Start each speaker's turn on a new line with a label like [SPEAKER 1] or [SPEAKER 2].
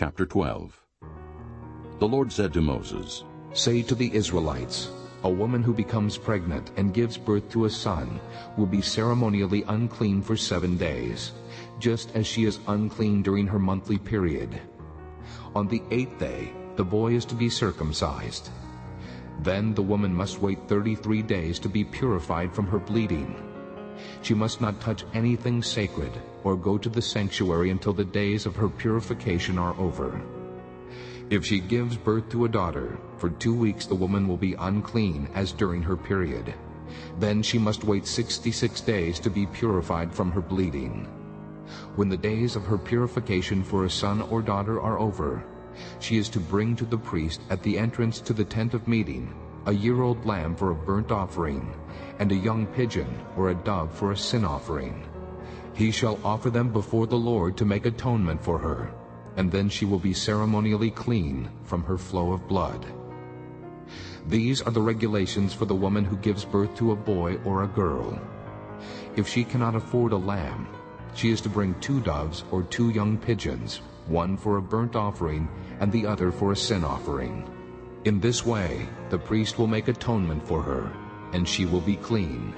[SPEAKER 1] Chapter 12 The Lord said to Moses,
[SPEAKER 2] Say to the Israelites, A woman who becomes pregnant and gives birth to a son will be ceremonially unclean for seven days, just as she is unclean during her monthly period. On the eighth day, the boy is to be circumcised. Then the woman must wait 33 days to be purified from her bleeding. She must not touch anything sacred or go to the sanctuary until the days of her purification are over. If she gives birth to a daughter, for two weeks the woman will be unclean as during her period. Then she must wait 66 days to be purified from her bleeding. When the days of her purification for a son or daughter are over, she is to bring to the priest at the entrance to the tent of meeting a year-old lamb for a burnt offering, and a young pigeon or a dove for a sin offering. He shall offer them before the Lord to make atonement for her, and then she will be ceremonially clean from her flow of blood. These are the regulations for the woman who gives birth to a boy or a girl. If she cannot afford a lamb, she is to bring two doves or two young pigeons, one for a burnt offering and the other for a sin offering. In this way the priest will make atonement for her, and she will be clean.